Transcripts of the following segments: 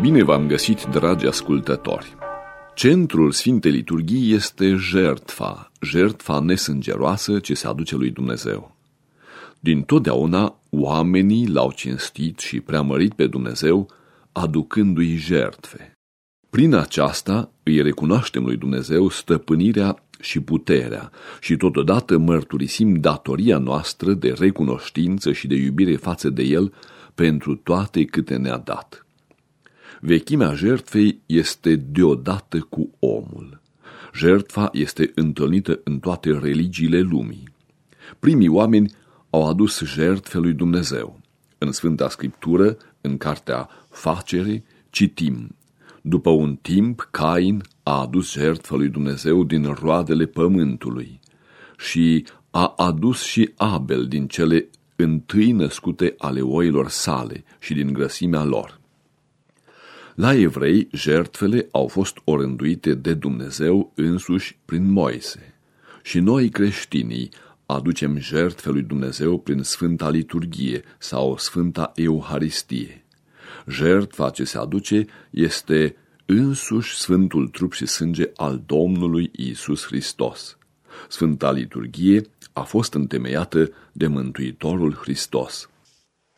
Bine v-am găsit, dragi ascultători! Centrul Sfintei Liturghii este jertfa, jertfa nesângeroasă ce se aduce lui Dumnezeu. Din totdeauna, oamenii l-au cinstit și preamărit pe Dumnezeu, aducându-i jertfe. Prin aceasta îi recunoaștem lui Dumnezeu stăpânirea și puterea și totodată mărturisim datoria noastră de recunoștință și de iubire față de El pentru toate câte ne-a dat. Vechimea jertfei este deodată cu omul. Jertfa este întâlnită în toate religiile lumii. Primii oameni au adus jertfe lui Dumnezeu. În Sfânta Scriptură, în cartea Facere, citim După un timp, Cain a adus jertfă lui Dumnezeu din roadele pământului și a adus și Abel din cele întâi născute ale oilor sale și din grăsimea lor. La evrei, jertfele au fost orânduite de Dumnezeu însuși prin Moise. Și noi creștinii aducem jertfe lui Dumnezeu prin Sfânta Liturghie sau Sfânta Euharistie. Jertfa ce se aduce este însuși Sfântul trup și sânge al Domnului Isus Hristos. Sfânta Liturghie a fost întemeiată de Mântuitorul Hristos.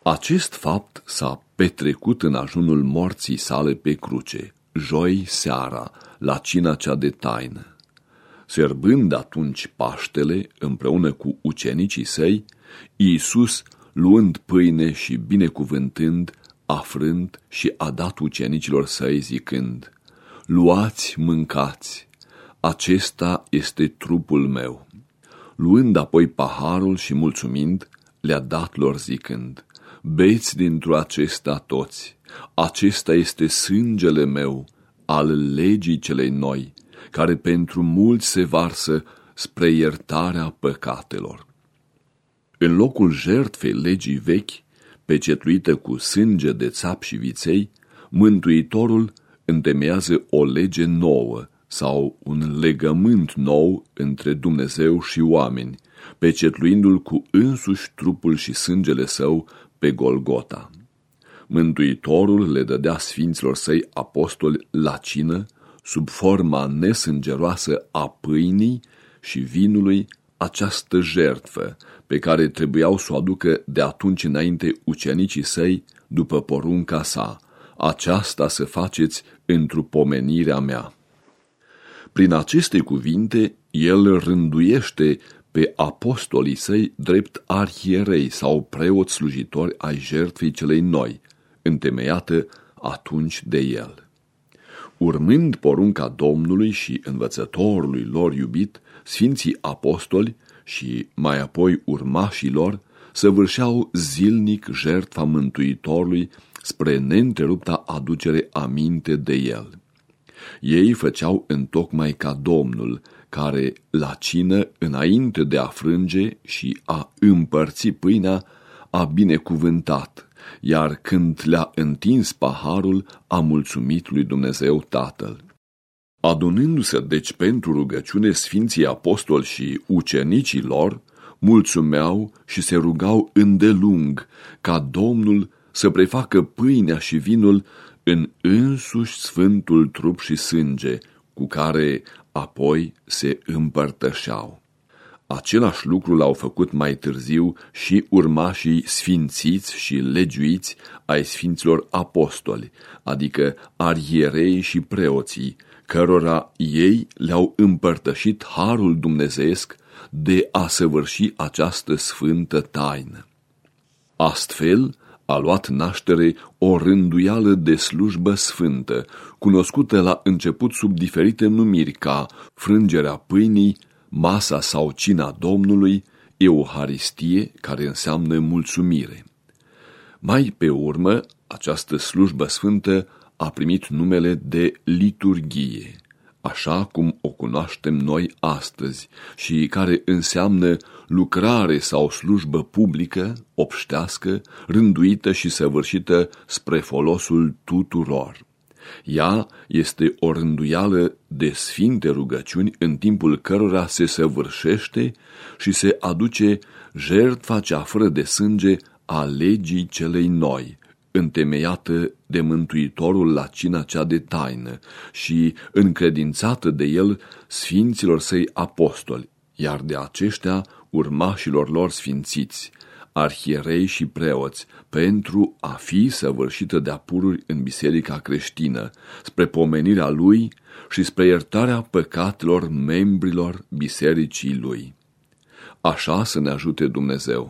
Acest fapt s-a petrecut în ajunul morții sale pe cruce, joi seara, la cina cea de taină. Serbând atunci Paștele împreună cu ucenicii săi, Iisus, luând pâine și binecuvântând, afrând și a dat ucenicilor săi zicând, Luați, mâncați, acesta este trupul meu. Luând apoi paharul și mulțumind, le-a dat lor zicând, Beți dintr-o acesta toți, acesta este sângele meu, al legii celei noi, care pentru mulți se varsă spre iertarea păcatelor. În locul jertfei legii vechi, pecetluită cu sânge de țap și viței, Mântuitorul întemeiază o lege nouă sau un legământ nou între Dumnezeu și oameni, pecetluindu-l cu însuși trupul și sângele său pe Golgota. Mântuitorul le dădea sfinților săi apostoli la cină, sub forma nesângeroasă a pâinii și vinului, această jertfă pe care trebuiau să o aducă de atunci înainte ucenicii săi după porunca sa, aceasta să faceți într-o pomenirea mea. Prin aceste cuvinte, el rânduiește pe apostolii săi drept arhierei sau preoți slujitori ai jertfei celei noi, întemeiată atunci de el. Urmând porunca Domnului și învățătorului lor iubit, Sfinții Apostoli și mai apoi urmașii lor săvârșeau zilnic jertfa Mântuitorului spre neîntrerupta aducere aminte de el. Ei făceau întocmai ca Domnul, care, la cină, înainte de a frânge și a împărți pâinea, a binecuvântat, iar când le-a întins paharul, a mulțumit lui Dumnezeu Tatăl. Adunându-se deci pentru rugăciune Sfinții Apostoli și ucenicii lor, mulțumeau și se rugau îndelung ca Domnul să prefacă pâinea și vinul în însuși sfântul trup și sânge, cu care apoi se împărtășeau. Același lucru l-au făcut mai târziu și urmașii sfințiți și legiuiți ai sfinților apostoli, adică arhierei și preoții, cărora ei le-au împărtășit harul dumnezeesc de a săvârși această sfântă taină. Astfel, a luat naștere o rânduială de slujbă sfântă, cunoscută la început sub diferite numiri ca frângerea pâinii, masa sau cina Domnului, Euharistie, care înseamnă mulțumire. Mai pe urmă, această slujbă sfântă a primit numele de liturghie, așa cum o cunoaștem noi astăzi și care înseamnă lucrare sau slujbă publică, obștească, rânduită și săvârșită spre folosul tuturor. Ea este o rânduială de sfinte rugăciuni în timpul cărora se săvârșește și se aduce jertfa cea fără de sânge a legii celei noi, întemeiată de Mântuitorul la cina cea de taină și încredințată de el sfinților săi apostoli, iar de aceștia urmașilor lor sfințiți, arhierei și preoți, pentru a fi săvârșită de apururi în biserica creștină, spre pomenirea lui și spre iertarea păcatelor membrilor bisericii lui. Așa să ne ajute Dumnezeu.